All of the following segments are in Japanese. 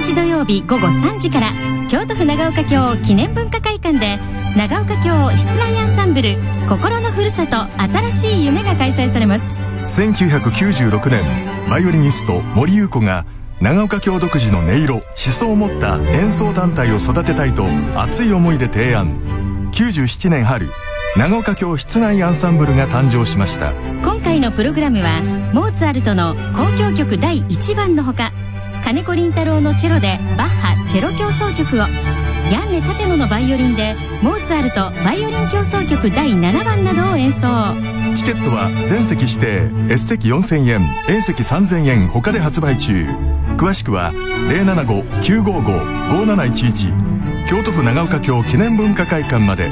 日土曜日午後3時から京都府長岡京記念文化会館で長岡京室内アンサンブル心のふるさと新しい夢が開催されます。1996年バイオリニスト森優子が長岡京独自の音色思想を持った演奏団体を育てたいと熱い思いで提案。97年春長岡京室内アンサンブルが誕生しました。今回のプログラムはモーツァルトの交響曲第1番のほか金子凛太郎のチェロでバッハチェロ協奏曲をヤンネ立野のバイオリンでモーツァルトバイオリン協奏曲第7番などを演奏。チケットは全席指定 S 席4000円 A 席3000円他で発売中。詳しくは075-955-5711京都府長岡京記念文化会館まで。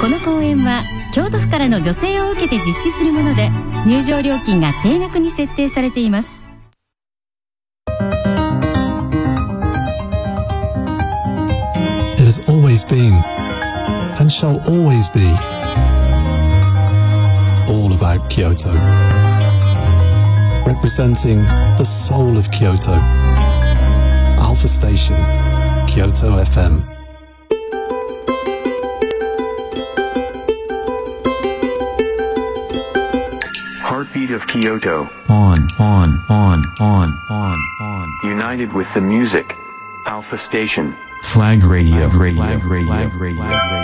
この公演は京都府からの助成を受けて実施するもので入場料金が定額に設定されています has always been and shall always be all about Kyoto. Representing the soul of Kyoto. Alpha Station, Kyoto FM. Heartbeat of Kyoto. on, on, on, on, on, on. United with the music. Alpha Station. Flag radio, radio, radio, radio, radio.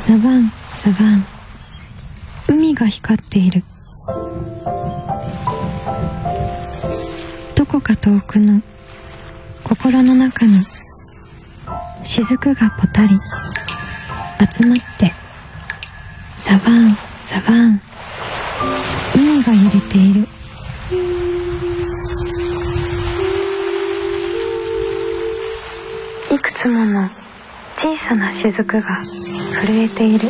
ザバンザバン海が光っている。どこか遠くの心の中に雫がぽたり集まってザバンザバン海が揺れている。いくつもの小さな雫が震えている。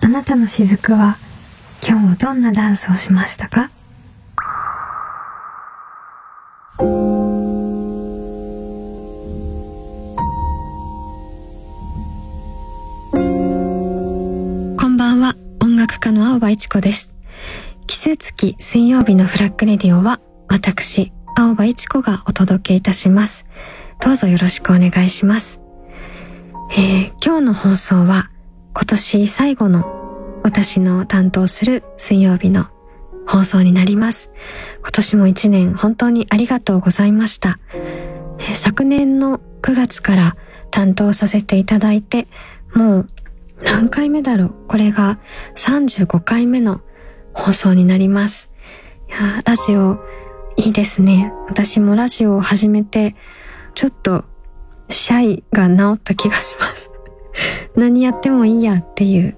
あなたの雫は今日どんなダンスをしましたか？子です奇数月水曜日のフラッグレディオは私青葉一子がお届けいたしますどうぞよろしくお願いしますえー今日の放送は今年最後の私の担当する水曜日の放送になります。今年も一年本当にありがとうございました。えー昨年の9月から担当させていただいて、もう何回目だろう？これが35回目の放送になります。いやラジオいいですね。私もラジオを始めて、ちょっとシャイが治った気がします。何やってもいいやっていう、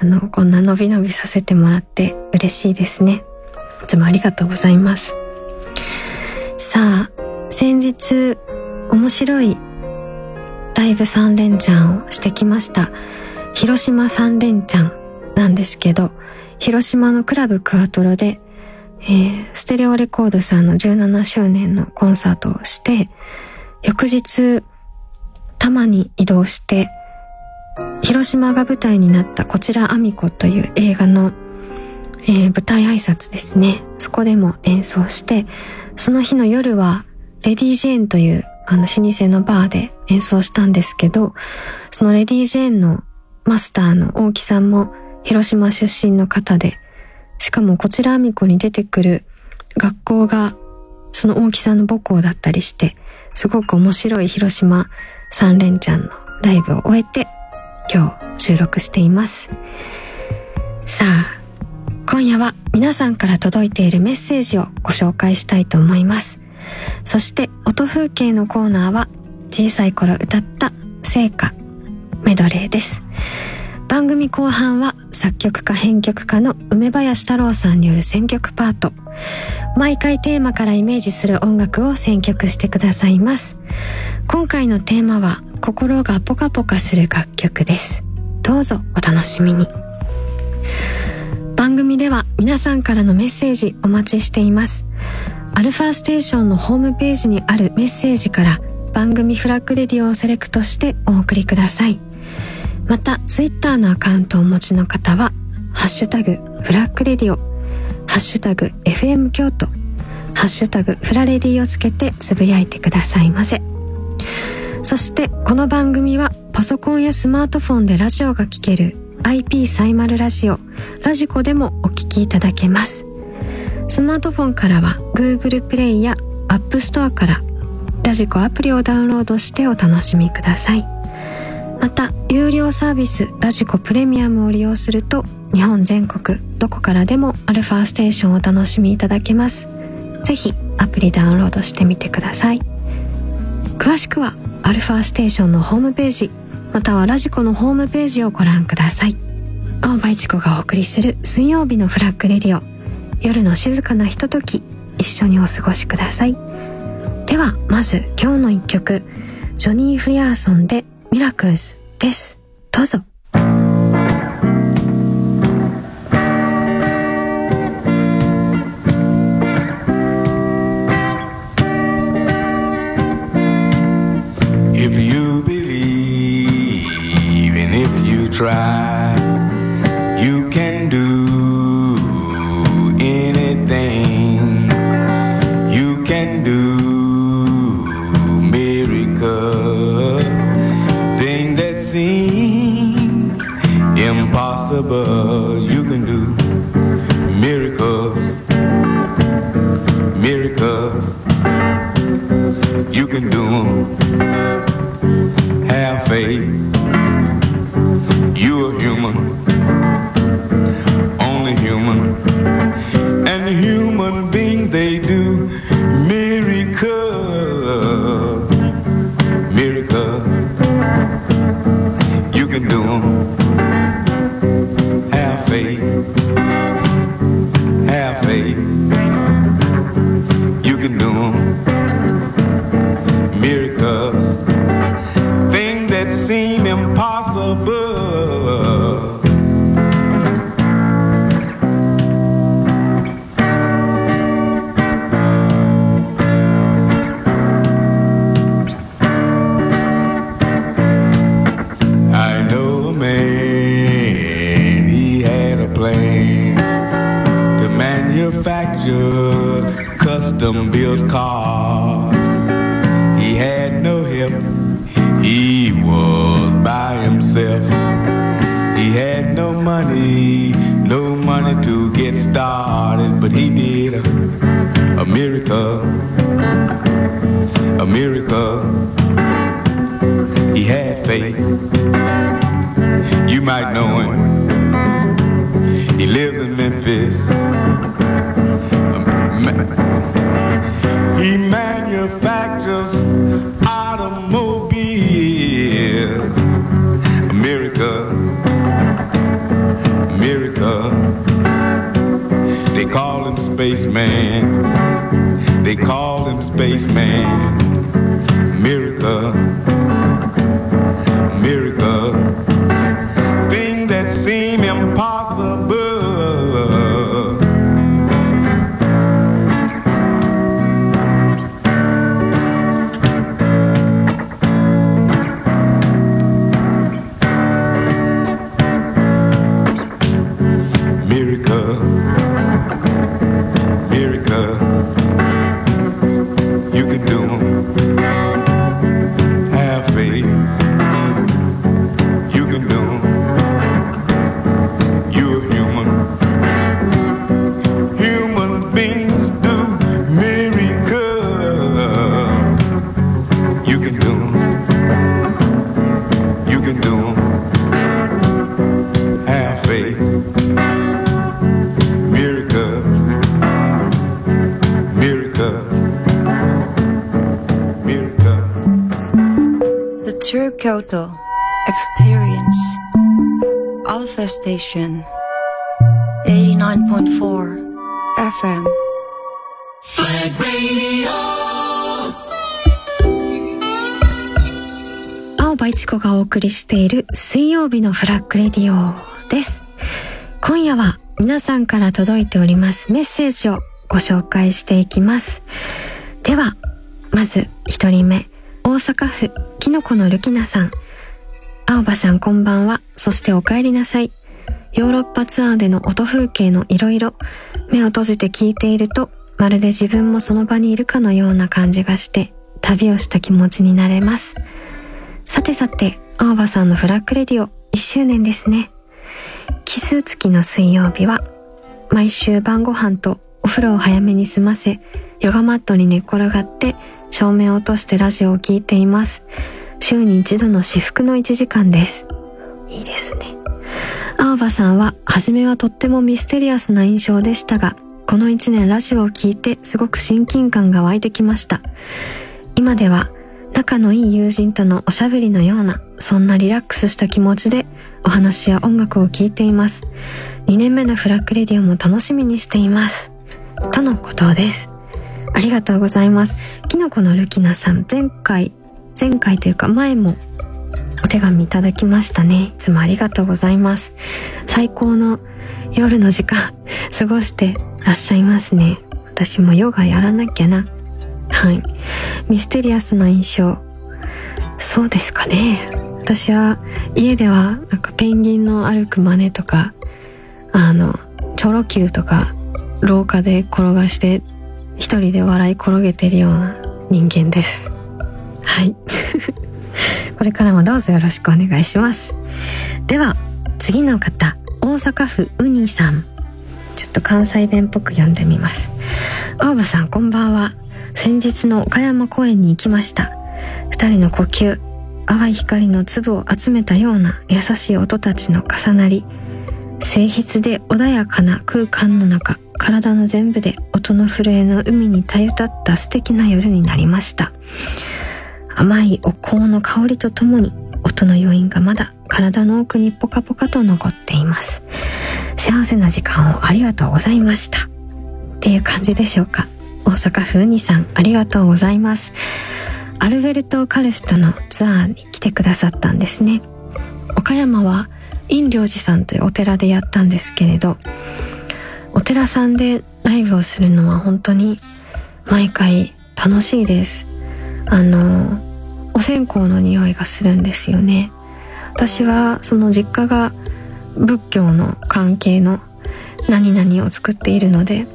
あの、こんな伸び伸びさせてもらって嬉しいですね。いつもありがとうございます。さあ、先日、面白いライブ3連チャンをしてきました。広島3連チャンなんですけど、広島のクラブクアトロで、えーステレオレコードさんの17周年のコンサートをして、翌日、多摩に移動して、広島が舞台になったこちらアミコという映画の、えー舞台挨拶ですね。そこでも演奏して、その日の夜はレディー・ジェーンというあの老舗のバーで演奏したんですけど、そのレディー・ジェーンのマスターの大木さんも広島出身の方で、しかもこちらアミコに出てくる学校がその大木さんの母校だったりして、すごく面白い広島三連チャンのライブを終えて、今日収録しています。さあ、今夜は皆さんから届いているメッセージをご紹介したいと思います。そして音風景のコーナーは小さい頃歌った聖歌メドレーです。番組後半は作曲家編曲家の梅林太郎さんによる選曲パート。毎回テーマからイメージする音楽を選曲してくださいます。今回のテーマは心がポカポカする楽曲です。どうぞお楽しみに。番組では皆さんからのメッセージお待ちしています。アルファステーションのホームページにあるメッセージから番組フラッグレディオをセレクトしてお送りくださいまたツイッターのアカウントをお持ちの方は「ハッシュタグフラッグレディオ」「ハッシュタグ FM 京都」「ハッシュタグフラレディをつけてつぶやいてくださいませ。そしてこの番組はパソコンやスマートフォンでラジオが聴ける IP サイマルラジオラジコでもお聴きいただけます。スマートフォンからは Google プレイや App Store からラジコアプリをダウンロードしてお楽しみください。また有料サービスラジコプレミアムを利用すると日本全国どこからでもアルファステーションをお楽しみいただけます。ぜひアプリダウンロードしてみてください。詳しくはアルファステーションのホームページまたはラジコのホームページをご覧ください。青葉一子がお送りする水曜日のフラッグレディオ。夜の静かなひととき一緒にお過ごしください。ではまず今日の一曲ジョニー・フリアーソンでミラクルズですどうぞ If you believe and if you try, custom built cars. He had no help, he was by himself. He had no money, no money to get started, but he did a, a miracle, a miracle. He had faith. You might know him. He lives in Memphis. Spaceman. They call him spaceman. Miracle. Kyoto Experience Alpha Station 89.4 FM 青葉一子がお送りしている水曜日のフラッグレディオです。今夜は皆さんから届いておりますメッセージをご紹介していきます。では、まず一人目、大阪府、きのこのるきなさん。青葉さんこんばんは。そしてお帰りなさい。ヨーロッパツアーでの音風景のいろいろ、目を閉じて聞いていると、まるで自分もその場にいるかのような感じがして、旅をした気持ちになれます。さてさて、青葉さんのフラッグレディオ1周年ですね。奇数月の水曜日は、毎週晩ご飯とお風呂を早めに済ませ、ヨガマットに寝っ転がって照明を落としてラジオを聴いています。週に一度の至福の1時間です。いいですね。青葉さんは、初めはとってもミステリアスな印象でしたが、この1年ラジオを聴いてすごく親近感が湧いてきました。今では、仲のいい友人とのおしゃべりのような、そんなリラックスした気持ちでお話や音楽を聴いています。2年目のフラッグレディオも楽しみにしています。とのことです。ありがとうございます。キノコのルキナさん、前回、前回というか前もお手紙いただきましたね。いつもありがとうございます。最高の夜の時間 過ごしてらっしゃいますね。私もヨガやらなきゃな。はい。ミステリアスな印象。そうですかね。私は家ではなんかペンギンの歩く真似とか、あの、チョロ Q とか廊下で転がして一人で笑い転げてるような人間です。はい。これからもどうぞよろしくお願いします。では、次の方、大阪府ウニさん。ちょっと関西弁っぽく読んでみます。青葉さんこんばんは。先日の岡山公園に行きました。二人の呼吸、淡い光の粒を集めたような優しい音たちの重なり、静筆で穏やかな空間の中、体の全部で音の震えの海にたゆたった素敵な夜になりました。甘いお香の香りとともに音の余韻がまだ体の奥にポカポカと残っています。幸せな時間をありがとうございました。っていう感じでしょうか。大阪府うにさんありがとうございます。アルベルト・カルストのツアーに来てくださったんですね。岡山は陰良寺さんというお寺でやったんですけれど、お寺さんでライブをするのは本当に毎回楽しいです。あの、お線香の匂いがするんですよね。私はその実家が仏教の関係の何々を作っているので、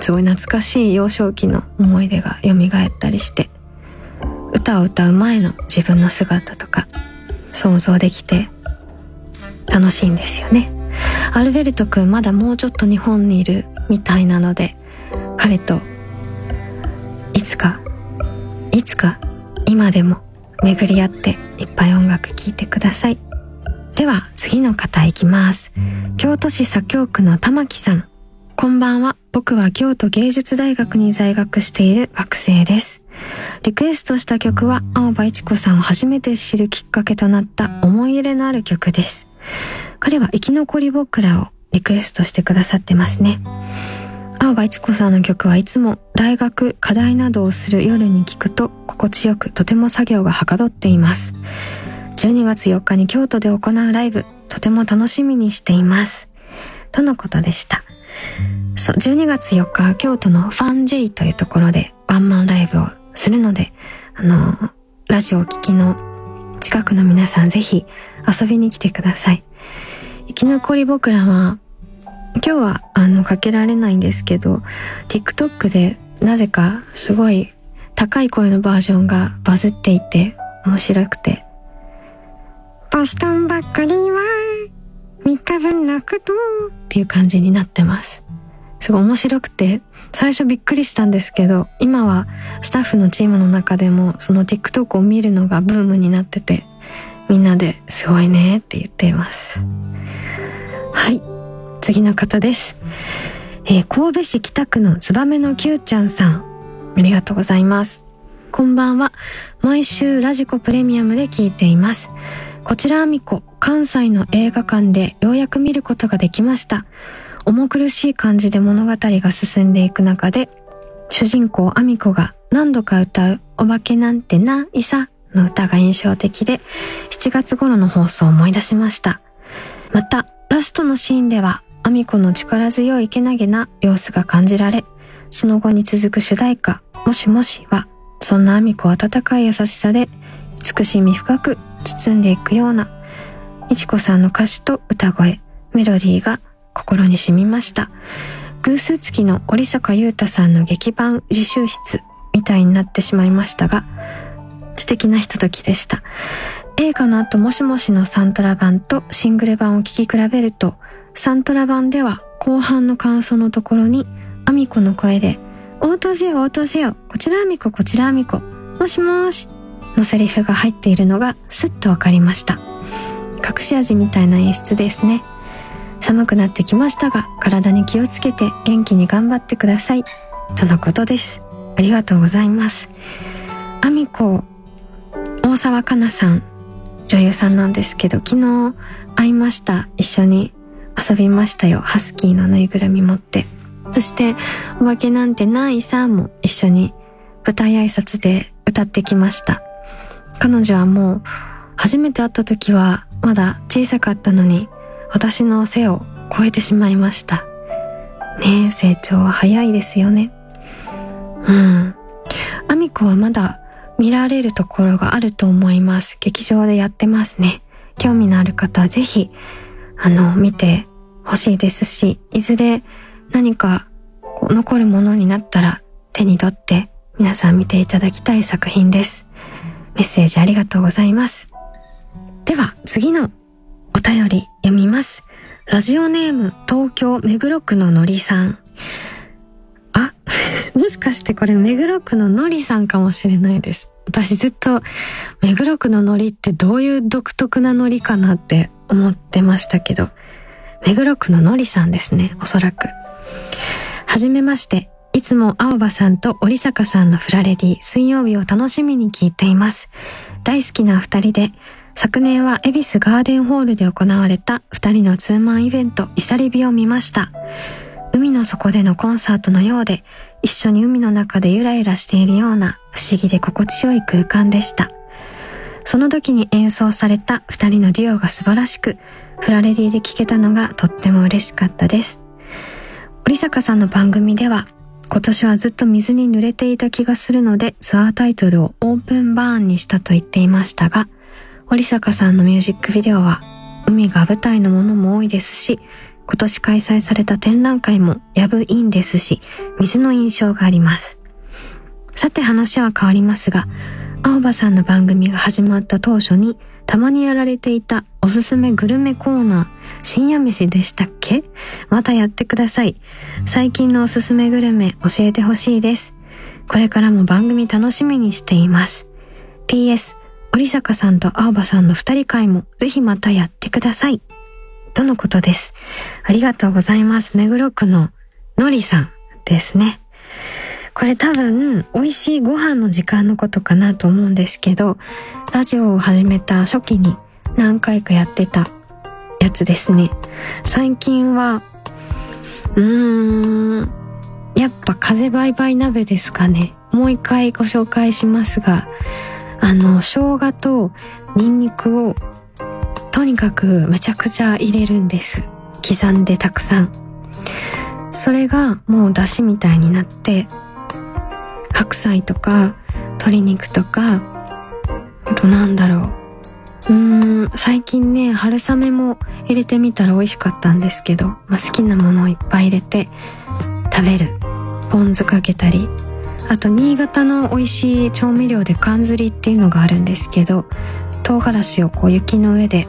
すごい懐かしい幼少期の思い出が蘇ったりして、歌を歌う前の自分の姿とか想像できて楽しいんですよね。アルベルト君まだもうちょっと日本にいるみたいなので、彼といつか、いつか今でも巡り合っていっぱい音楽聴いてください。では次の方いきます。京都市左京区の玉木さん。こんばんは。僕は京都芸術大学に在学している学生です。リクエストした曲は青葉一子さんを初めて知るきっかけとなった思い入れのある曲です。彼は生き残り僕らをリクエストしてくださってますね。青葉一子さんの曲はいつも大学、課題などをする夜に聴くと心地よくとても作業がはかどっています。12月4日に京都で行うライブ、とても楽しみにしています。とのことでした。そう、12月4日、京都のファン J というところでワンマンライブをするので、あの、ラジオを聴きの近くの皆さんぜひ遊びに来てください。生き残り僕らは、今日はあのかけられないんですけど、TikTok でなぜかすごい高い声のバージョンがバズっていて面白くて。ボストンばっかりは3日分のことっていう感じになってます。すごい面白くて、最初びっくりしたんですけど、今はスタッフのチームの中でもその TikTok を見るのがブームになってて、みんなですごいねって言っています。はい。次の方です。えー、神戸市北区のツバメの Q ちゃんさん。ありがとうございます。こんばんは。毎週ラジコプレミアムで聞いています。こちらアミコ、関西の映画館でようやく見ることができました。重苦しい感じで物語が進んでいく中で、主人公アミコが何度か歌うお化けなんてないさの歌が印象的で、7月頃の放送を思い出しました。また、ラストのシーンでは、アミコの力強いけなげな様子が感じられ、その後に続く主題歌、もしもしは、そんなアミコ温かい優しさで慈しみ深く包んでいくような、いちこさんの歌詞と歌声、メロディーが心に染みました。偶数月の織坂優太さんの劇版自習室みたいになってしまいましたが、素敵なひとときでした。映画の後もしもしのサントラ版とシングル版を聴き比べると、サントラ版では後半の感想のところに、アミコの声で、応答せよ応答せよ、こちらアミコこちらアミコ、もしもし、のセリフが入っているのがスッとわかりました。隠し味みたいな演出ですね。寒くなってきましたが、体に気をつけて元気に頑張ってください。とのことです。ありがとうございます。アミコ、沢かなさん、女優さんなんですけど、昨日会いました。一緒に遊びましたよ。ハスキーのぬいぐるみ持って。そして、お化けなんてないさも一緒に舞台挨拶で歌ってきました。彼女はもう、初めて会った時はまだ小さかったのに、私の背を超えてしまいました。ねえ、成長は早いですよね。うん。アミコはまだ見られるところがあると思います。劇場でやってますね。興味のある方はぜひ、あの、見てほしいですし、いずれ何か残るものになったら手に取って皆さん見ていただきたい作品です。メッセージありがとうございます。では、次のお便り読みます。ラジオネーム東京目黒区ののりさん。もしかしてこれ目黒区ののりさんかもしれないです。私ずっと目黒区ののりってどういう独特なのりかなって思ってましたけど、目黒区ののりさんですね、おそらく。はじめまして。いつも青葉さんと織坂さんのフラレディ水曜日を楽しみに聞いています。大好きな二人で、昨年は恵比寿ガーデンホールで行われた二人のツーマンイベント、イサリビを見ました。海の底でのコンサートのようで、一緒に海の中でゆらゆらしているような不思議で心地よい空間でした。その時に演奏された二人のデュオが素晴らしく、フラレディで聴けたのがとっても嬉しかったです。織坂さんの番組では、今年はずっと水に濡れていた気がするので、ツアータイトルをオープンバーンにしたと言っていましたが、織坂さんのミュージックビデオは、海が舞台のものも多いですし、今年開催された展覧会もやぶインですし、水の印象があります。さて話は変わりますが、青葉さんの番組が始まった当初に、たまにやられていたおすすめグルメコーナー、深夜飯でしたっけ？またやってください。最近のおすすめグルメ教えてほしいです。これからも番組楽しみにしています。PS、織坂さんと青葉さんの二人会もぜひまたやってください。とのことです。ありがとうございます。目黒区ののりさんですね。これ多分、美味しいご飯の時間のことかなと思うんですけど、ラジオを始めた初期に何回かやってたやつですね。最近は、うーん、やっぱ風バイバイ鍋ですかね。もう一回ご紹介しますが、あの、生姜とニンニクをとにかくめちゃくちゃ入れるんです。刻んでたくさん。それがもう出汁みたいになって、白菜とか鶏肉とか、あとなんだろう。うーん、最近ね、春雨も入れてみたら美味しかったんですけど、まあ、好きなものをいっぱい入れて食べる。ポン酢かけたり。あと、新潟の美味しい調味料で缶ずりっていうのがあるんですけど、唐辛子をこう雪の上で、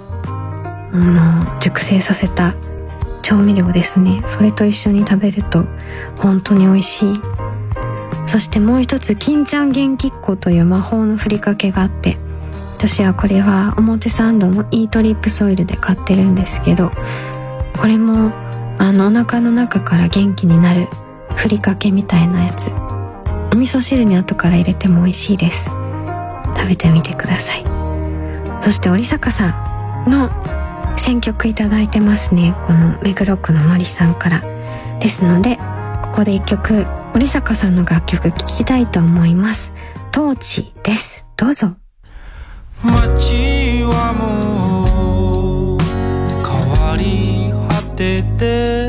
あの、熟成させた調味料ですね。それと一緒に食べると本当に美味しい。そしてもう一つ、金ちゃん元気っ子という魔法のふりかけがあって、私はこれは表参道のイートリップソイルで買ってるんですけど、これも、あの、お腹の中から元気になるふりかけみたいなやつ。お味噌汁に後から入れても美味しいです。食べてみてください。そして、織坂さんの選曲いただいてますね。この目黒区の森さんから。ですので、ここで一曲、森坂さんの楽曲聴きたいと思います。トーチです。どうぞ。街はもう変わり果てて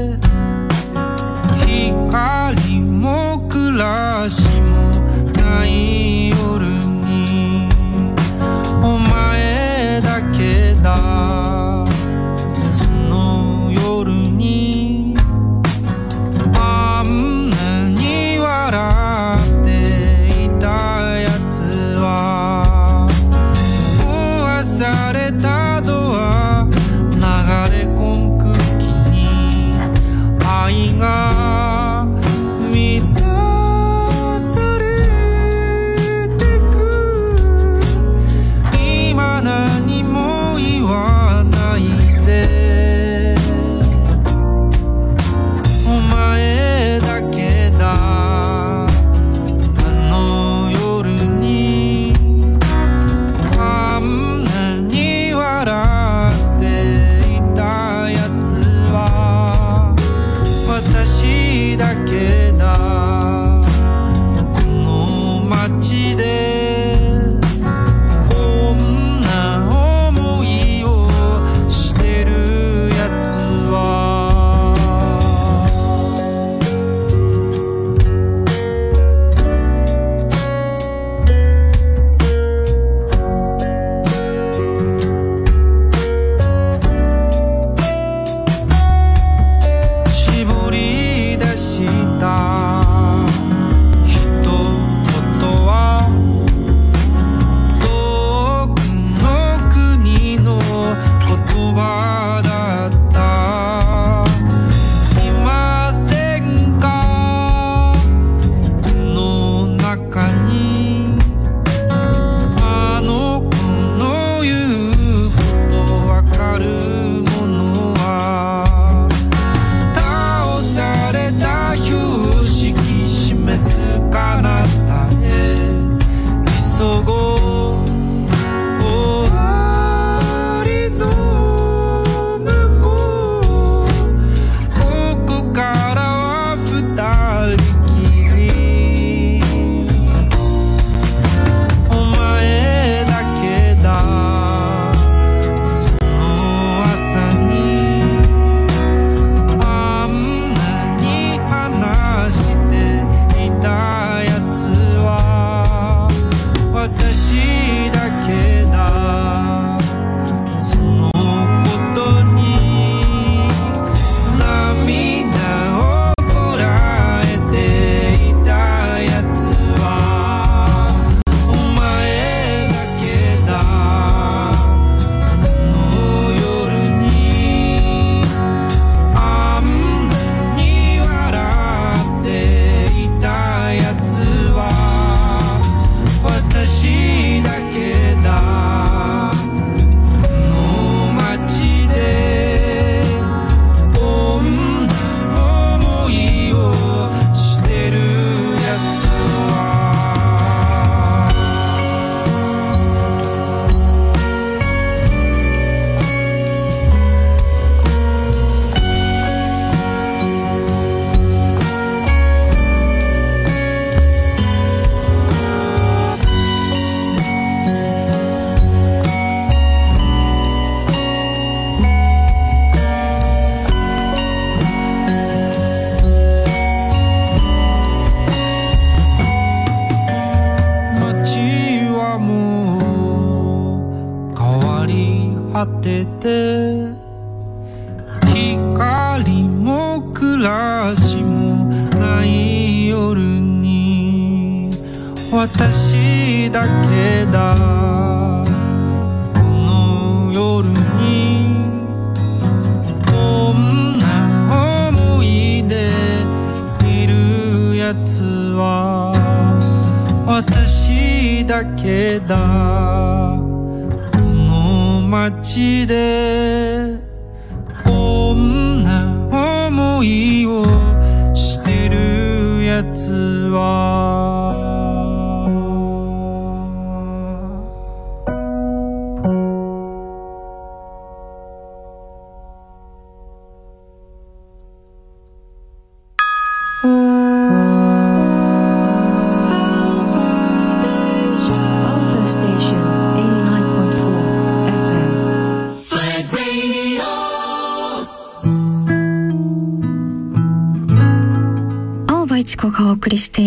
るやつは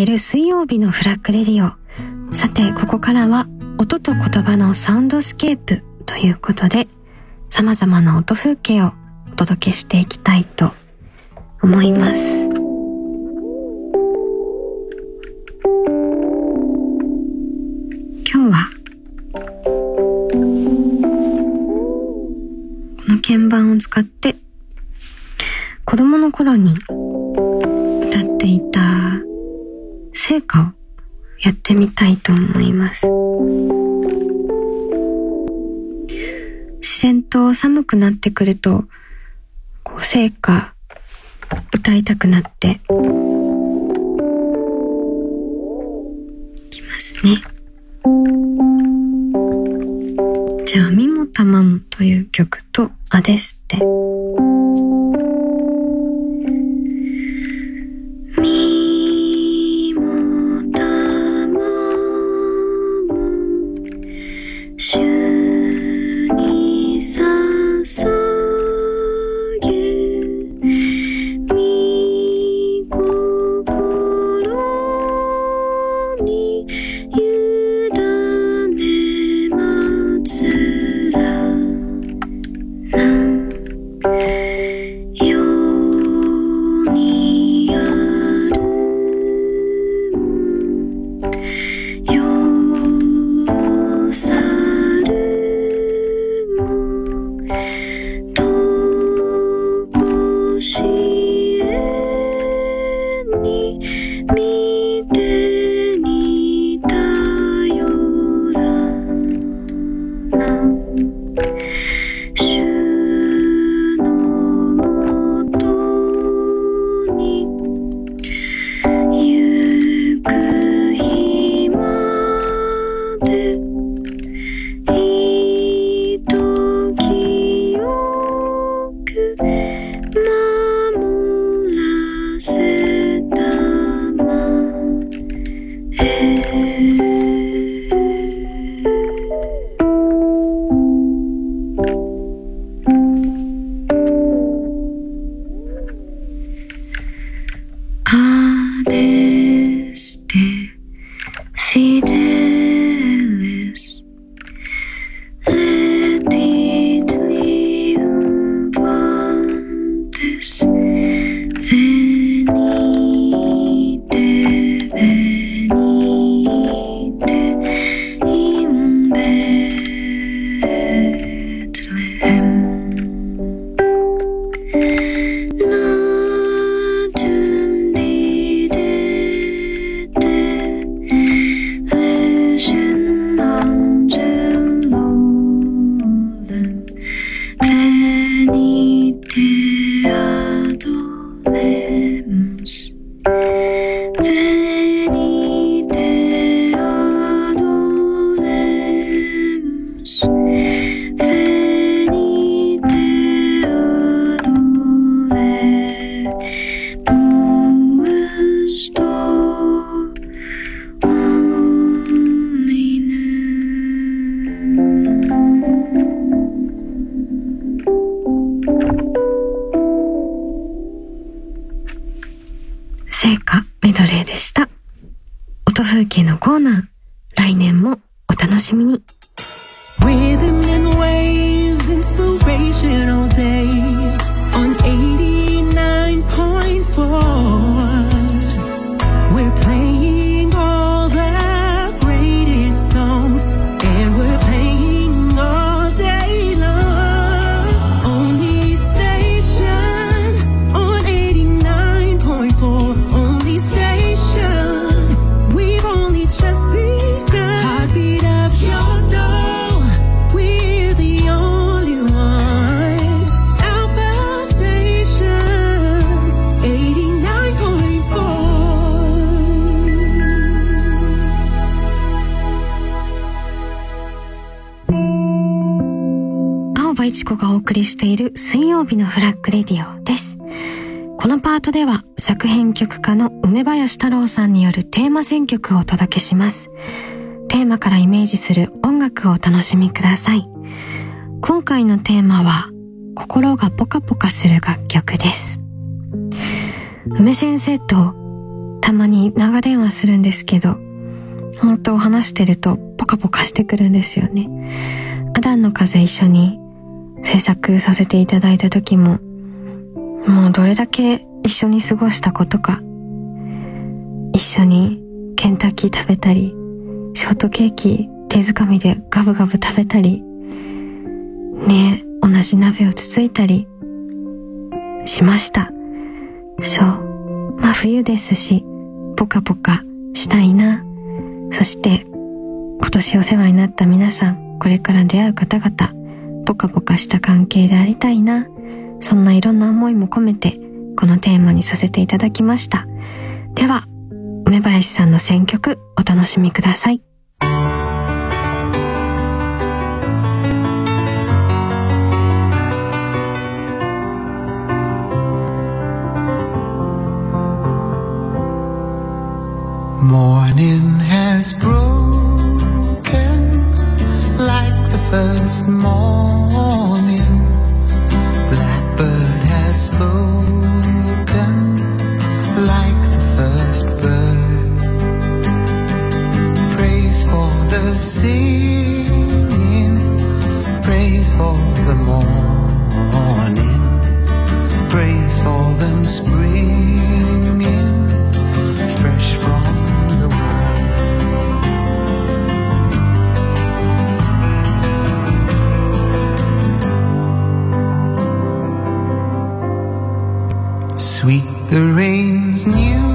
いる水曜日の FLAG RADIO。さて、ここからは音と言葉のサウンドスケープということで、様々な音風景をお届けしていきたいと思います。今日はこの鍵盤を使って子供の頃に歌っていた聖歌をやってみたいと思います。自然と寒くなってくると、こう聖歌歌いたくなってきますね。じゃあ、みもたまもという曲とアデステ。みま曲をお届けします。テーマからイメージする音楽をお楽しみください。今回のテーマは心がポカポカする楽曲です。梅先生とたまに長電話するんですけど、本当話してるとポカポカしてくるんですよね。アダンの風一緒に制作させていただいた時も、もうどれだけ一緒に過ごしたことか。一緒にケンタッキー食べたり、ショートケーキ手づかみでガブガブ食べたり、ね同じ鍋をつついたり、しました。そう。まあ冬ですし、ポカポカしたいな。そして、今年お世話になった皆さん、これから出会う方々、ポカポカした関係でありたいな。そんないろんな思いも込めて、このテーマにさせていただきました。では、梅林さんの選曲、お楽しみください。Morning has broken like the first morning. Blackbird has spoken singing, praise for the morning, praise for them springing fresh from the world. Sweet the rain's new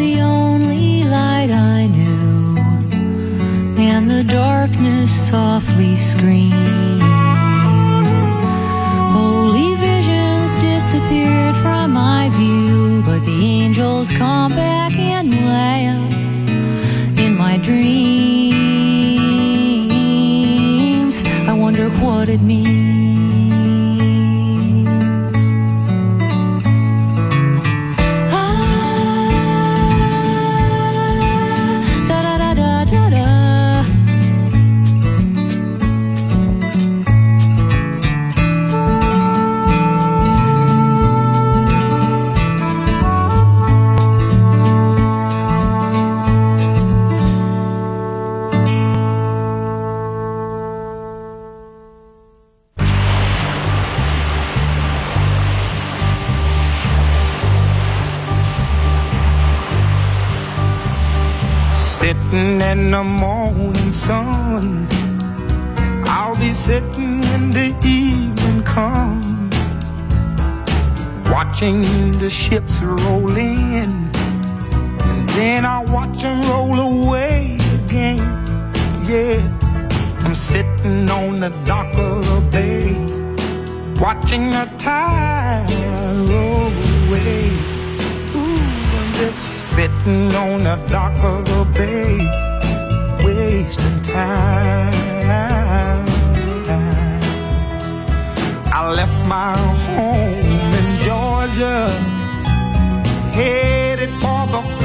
the only light I knew, and the darkness softly screamed. Holy visions disappeared from my view, but the angels come back and laugh in my dreams.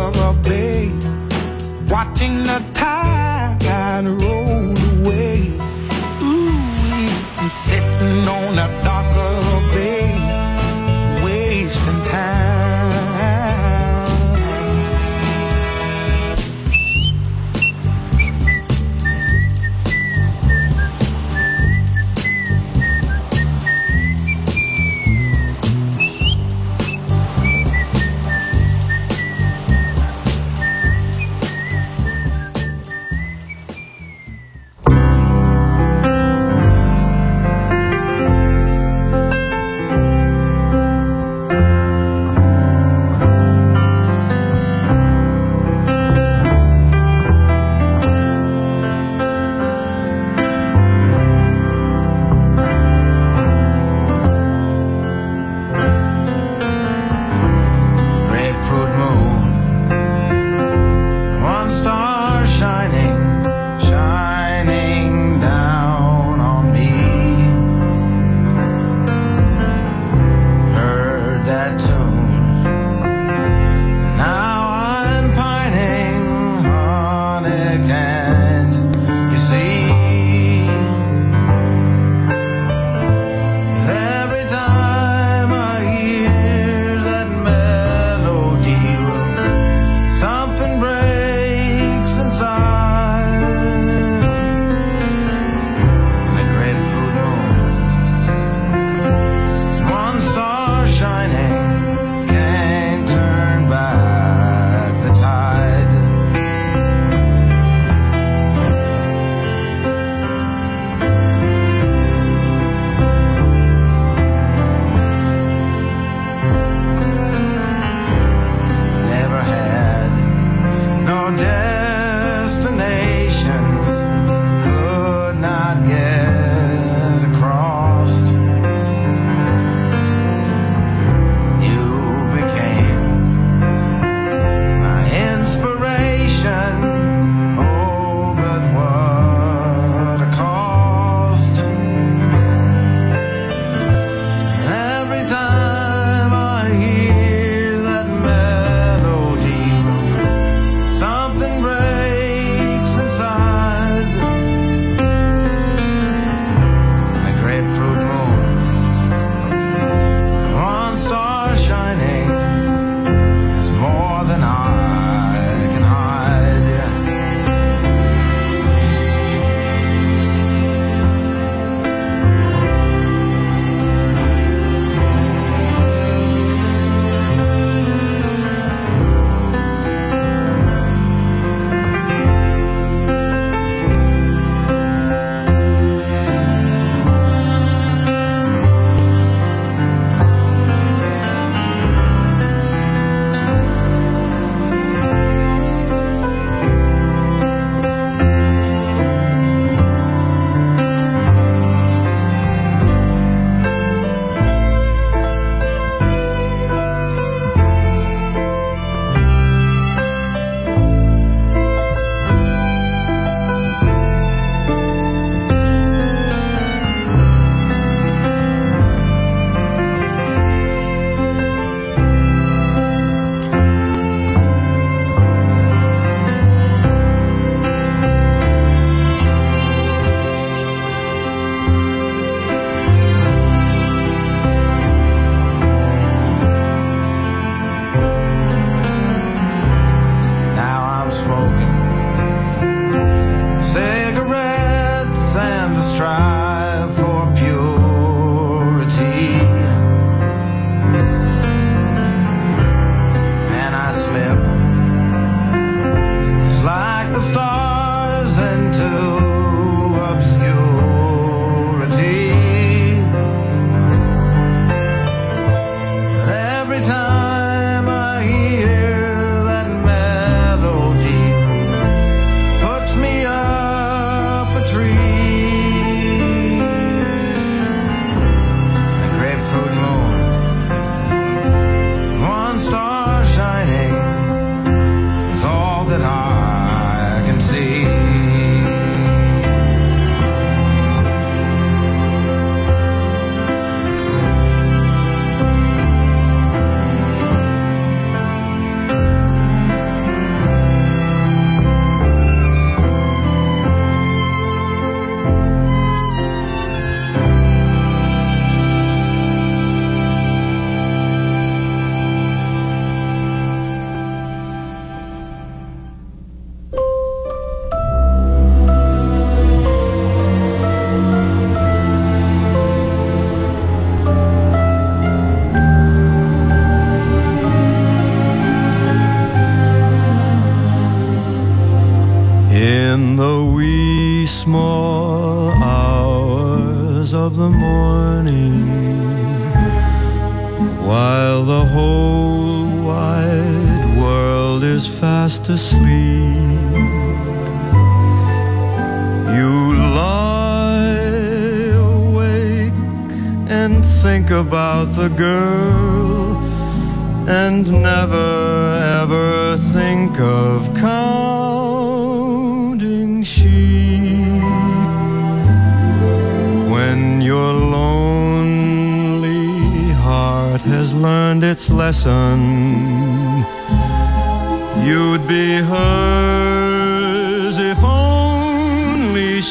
a bay, watching the tide roll away. Ooh, sitting on the dock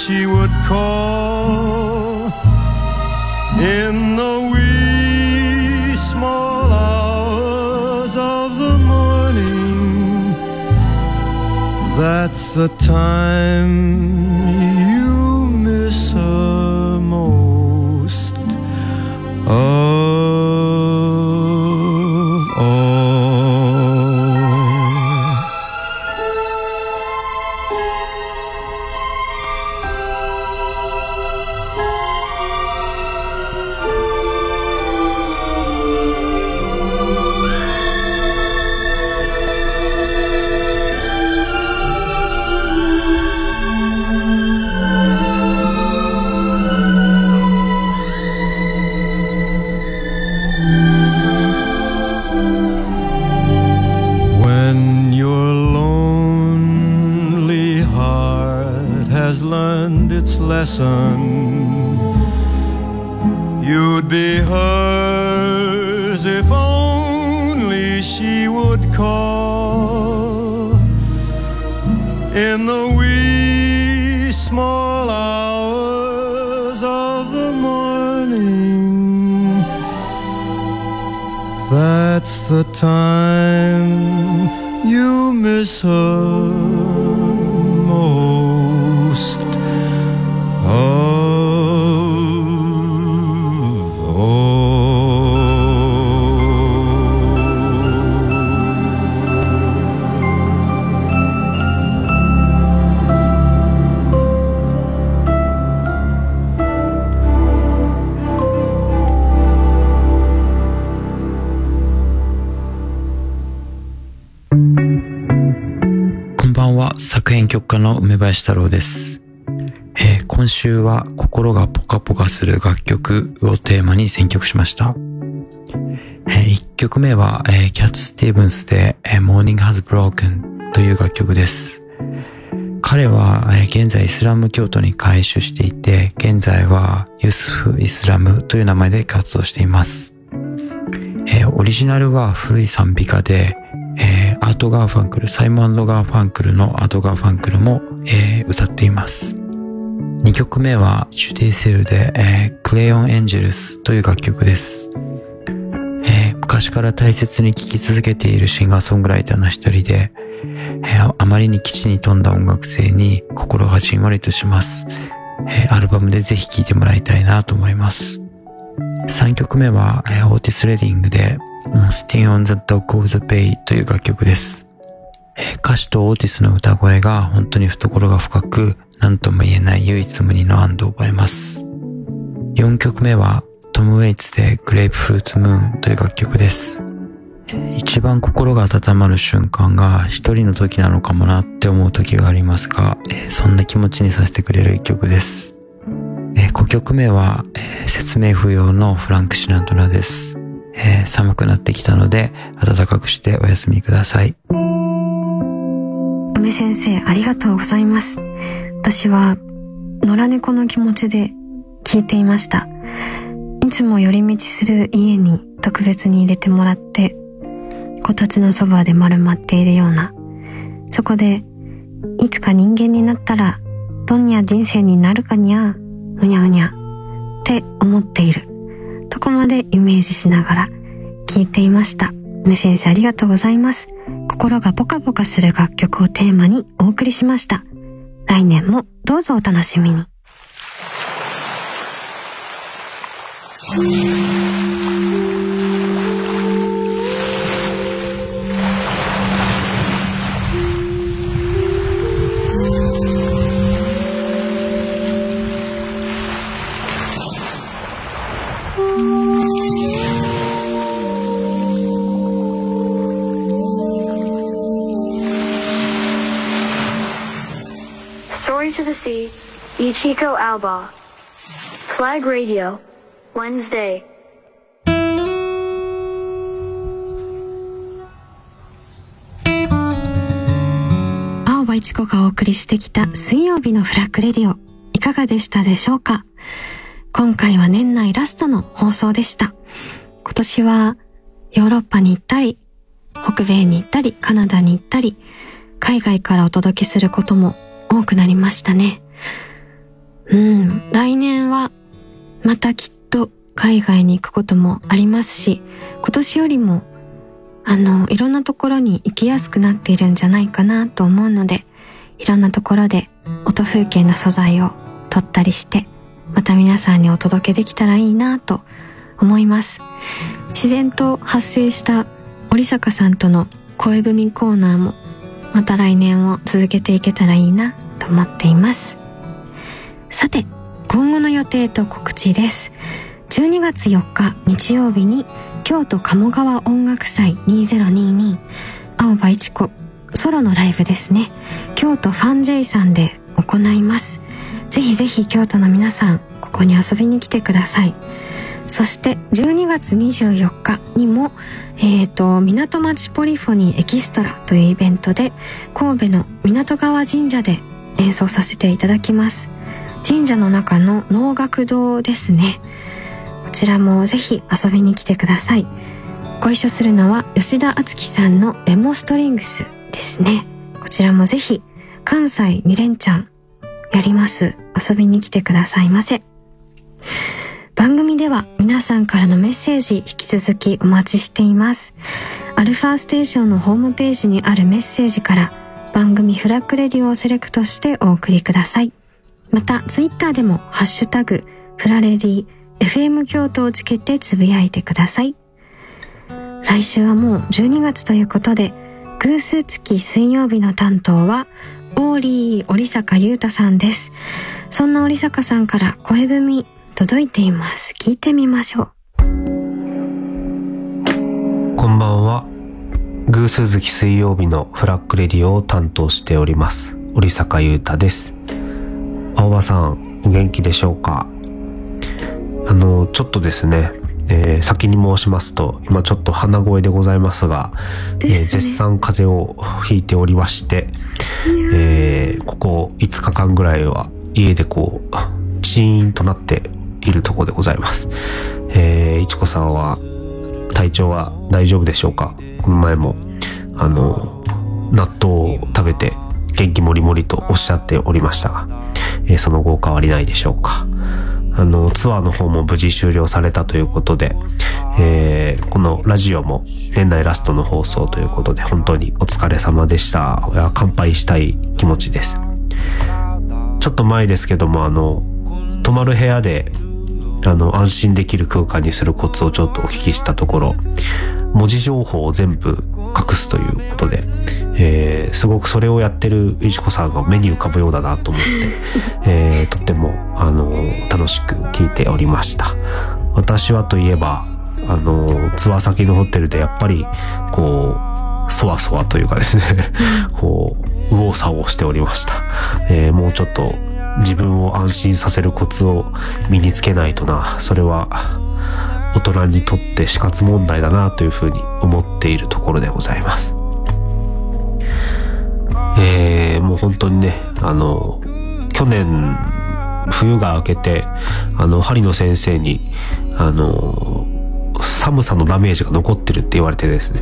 she would call in the wee small hours of the morning. That's the time you miss her most of time. You miss her 作編曲家の梅林太郎です。えー今週は心がポカポカする楽曲をテーマに選曲しました。え1曲目は、えーキャッツ・スティーブンスで、えー Morning Has Broken という楽曲です。彼は、えー現在イスラム教徒に改宗していて、現在はユスフ・イスラムという名前で活動しています。えーオリジナルは古い賛美歌で、えーアート・ガーファンクル、サイモンガーファンクルのアート・ガーファンクルも、えー歌っています。2曲目は、 Judee Sill で、えー Crayon Angels という楽曲です。えー昔から大切に聴き続けているシンガーソングライターの一人で、えーあまりに機知に富んだ音楽性に心がじんわりとします。えーアルバムでぜひ聴いてもらいたいなと思います。3曲目は、えーオーティス・レディングで、うん Sting on the Dock of the Bay という楽曲です。えー歌詞とオーティスの歌声が本当に懐が深く、何とも言えない唯一無二の安堵を覚えます。4曲目は、トム・ウェイツでグレープフルーツ・ムーンという楽曲です。一番心が温まる瞬間が一人の時なのかもなって思う時がありますが、えーそんな気持ちにさせてくれる一曲です。え5曲目は、えー説明不要のフランク・シナトラです。えー寒くなってきたので暖かくしてお休みください。梅先生、ありがとうございます。私は、野良猫の気持ちで聞いていました。いつも寄り道する家に特別に入れてもらって、こたつのそばで丸まっているような。そこで、いつか人間になったら、どんにゃ人生になるかにゃ、むにゃむにゃ、って思っている。とこまでイメージしながら聞いていました。梅先生ありがとうございます。心がポカポカする楽曲をテーマにお送りしました。来年もどうぞお楽しみに。Ichiko Alba. Flag Radio, Wednesday. 青葉一子がお送りしてきた水曜日のフラッグレディオ、いかがでしたでしょうか？今回は年内ラストの放送でした。今年はヨーロッパに行ったり、北米に行ったり、カナダに行ったり、海外からお届けすることも多くなりましたね。うん、来年はまたきっと海外に行くこともありますし、今年よりもあの、いろんなところに行きやすくなっているんじゃないかなと思うので、いろんなところで音風景の素材を撮ったりして、また皆さんにお届けできたらいいなと思います。自然と発生した織坂さんとの声文コーナーも、また来年も続けていけたらいいなと思っています。さて、今後の予定と告知です。12月4日日曜日に京都鴨川音楽祭2022青葉一子ソロのライブですね。京都ファン J さんで行います。ぜひぜひ京都の皆さんここに遊びに来てください。そして12月24日にもえっ、と港町ポリフォニーエキストラというイベントで神戸の港川神社で演奏させていただきます。神社の中の能楽堂ですねこちらもぜひ遊びに来てください。ご一緒するのは吉田敦樹さんのレモストリングスですね。こちらもぜひ関西2連チャンやります。遊びに来てくださいませ。番組では皆さんからのメッセージ引き続きお待ちしています。アルファステーションのホームページにあるメッセージから番組フラッグレディオをセレクトしてお送りください。また、ツイッターでもハッシュタグフラレディ FM 京都をつけてつぶやいてください。来週はもう12月ということで、偶数月水曜日の担当は、オーリー織坂優太さんです。そんな織坂さんから声文届いています。聞いてみましょう。こんばんは。偶数月水曜日のフラッグレディオを担当しております。織坂優太です。青葉さん、お元気でしょうか？あの、ちょっとですね、えー先に申しますと、今ちょっと鼻声でございますが、えー絶賛風邪をひいておりまして、えーここ5日間ぐらいは家でこう、チーンとなっているところでございます。えーいちこさんは体調は大丈夫でしょうか？この前も、あの、納豆を食べて元気もりもりとおっしゃっておりましたが、えーその後変わりないでしょうか。あの、ツアーの方も無事終了されたということで、えーこのラジオも年内ラストの放送ということで、本当にお疲れ様でした。乾杯したい気持ちです。ちょっと前ですけども、あの、泊まる部屋で、あの、安心できる空間にするコツをちょっとお聞きしたところ、文字情報を全部隠すということで、えー、すごくそれをやってるいちこさんが目に浮かぶようだなと思って、えー、とっても、あの、楽しく聞いておりました。私はといえば、あの、ツアー先のホテルでやっぱり、こう、そわそわというかですね、こう、右往左往しておりました。えーもうちょっと自分を安心させるコツを身につけないとな、それは大人にとって死活問題だなというふうに思っているところでございます。えーもう本当にね、あの、去年、冬が明けて、あの、針の先生に、あの、寒さのダメージが残ってるって言われてですね、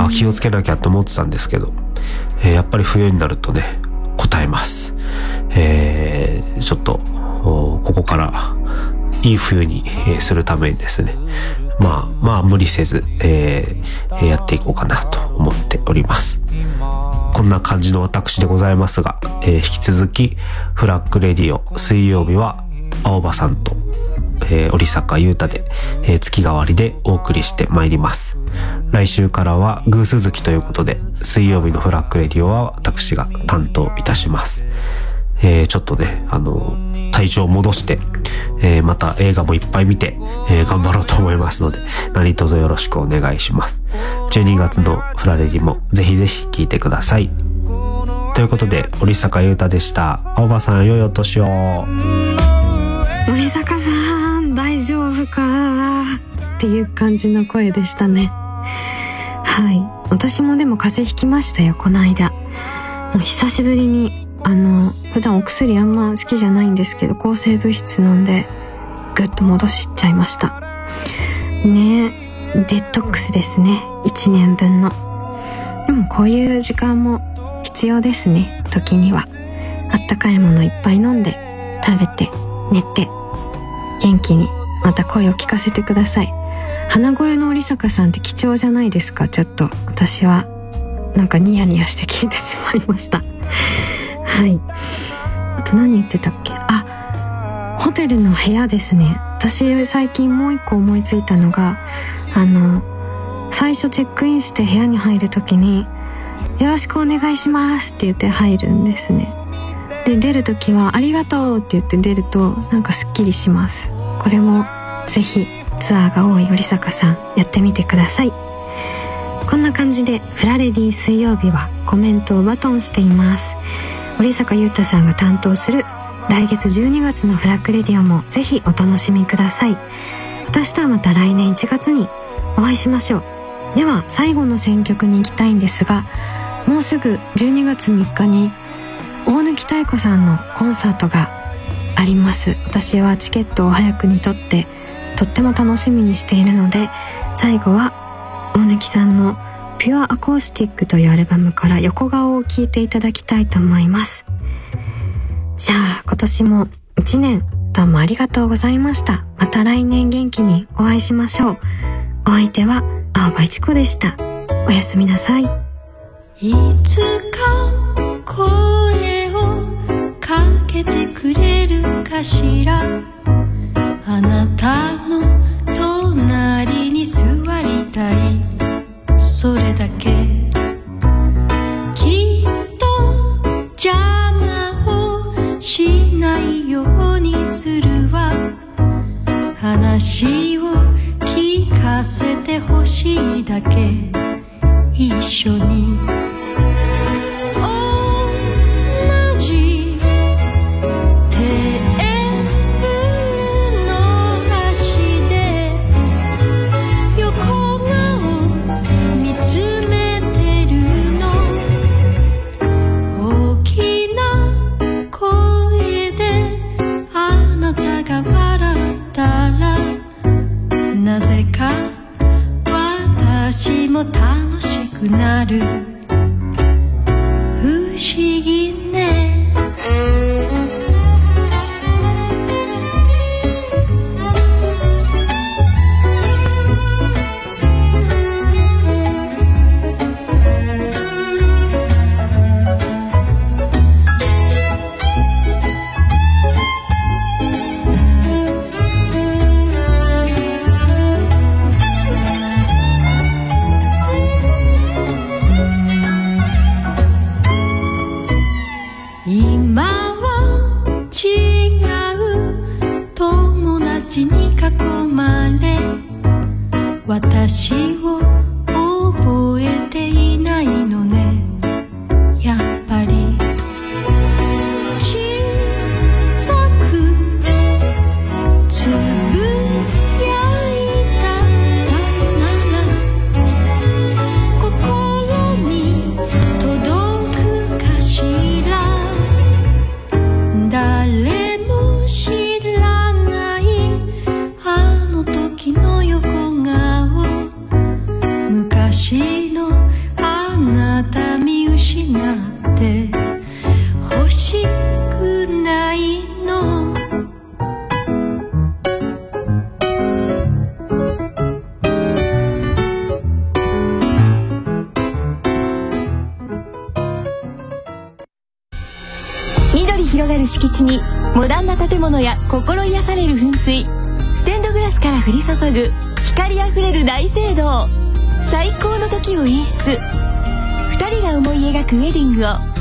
あ気をつけなきゃと思ってたんですけど、えーやっぱり冬になるとね答えます。えーちょっとおここからいい冬に、えーするためにですねまあまあ無理せず、えーえーやっていこうかなと思っておりますこんな感じの私でございますが、えー引き続きフラッグレディオ水曜日は青葉さんとえー、折坂優太で、えー月替わりでお送りしてまいります。来週からは偶数月ということで、水曜日のフラッグレディオは私が担当いたします。えーちょっとね、あの、体調を戻して、えーまた映画もいっぱい見て、えー頑張ろうと思いますので、何卒よろしくお願いします。12月のフラレディもぜひぜひ聞いてください。ということで、折坂優太でした。青葉さん、良いお年を。森坂さん大丈夫か？っていう感じの声でしたねはい私もでも風邪ひきましたよこの間もう久しぶりにあの普段お薬あんま好きじゃないんですけど抗生物質飲んでぐっと戻しちゃいました。ねえデトックスですね。1年分の。でもこういう時間も必要ですね。時には。あったかいものいっぱい飲んで食べて寝て。元気にまた声を聞かせてください。鼻声の織坂さんって貴重じゃないですかちょっと。私は。なんかニヤニヤして聞いてしまいました。はい。あと何言ってたっけ？あホテルの部屋ですね。私最近もう一個思いついたのがあの最初チェックインして部屋に入る時に「よろしくお願いします」って言って入るんですね。で出る時は「ありがとう」って言って出るとなんかすっきりします。これもぜひツアーが多い織坂さんやってみてください。こんな感じでフラレディ水曜日はコメントをバトンしています。織坂優太さんが担当する来月12月のフラッグレディオもぜひお楽しみください。私とはまた来年1月にお会いしましょう。では最後の選曲に行きたいんですがもうすぐ12月3日に大貫妙子さんのコンサートがあります。私はチケットを早くに取ってとっても楽しみにしているので最後は大貫さんの「ピュアアコースティック」というアルバムから横顔を聴いていただきたいと思います。じゃあ今年も1年どうもありがとうございました。また来年元気にお会いしましょう。お相手は青葉一子でした。おやすみなさい。いつか声をかけてくれるかしら。あなたの隣に座りたい。話を聞かせてほしいだけ。一緒にくな私を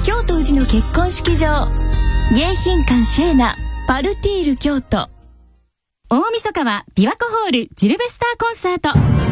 京都宇治の結婚式場。迎賓館シェーナパルティール京都。大晦日は琵琶湖ホールジルベスターコンサート。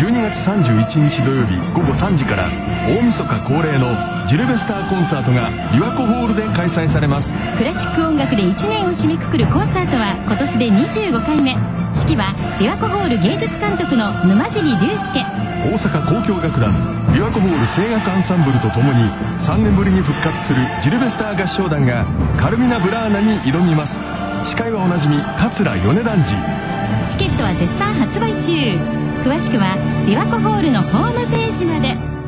12月31日土曜日午後3時から大晦日恒例のジルベスターコンサートが琵琶湖ホールで開催されます。クラシック音楽で1年を締めくくるコンサートは今年で25回目。指揮は琵琶湖ホール芸術監督の沼尻龍介。大阪交響楽団琵琶湖ホール声楽アンサンブルとともに3年ぶりに復活するジルベスター合唱団がカルミナ・ブラーナに挑みます。司会はおなじみ桂米團次チケットは絶賛発売中詳しくは琵琶湖ホールのホームページまで。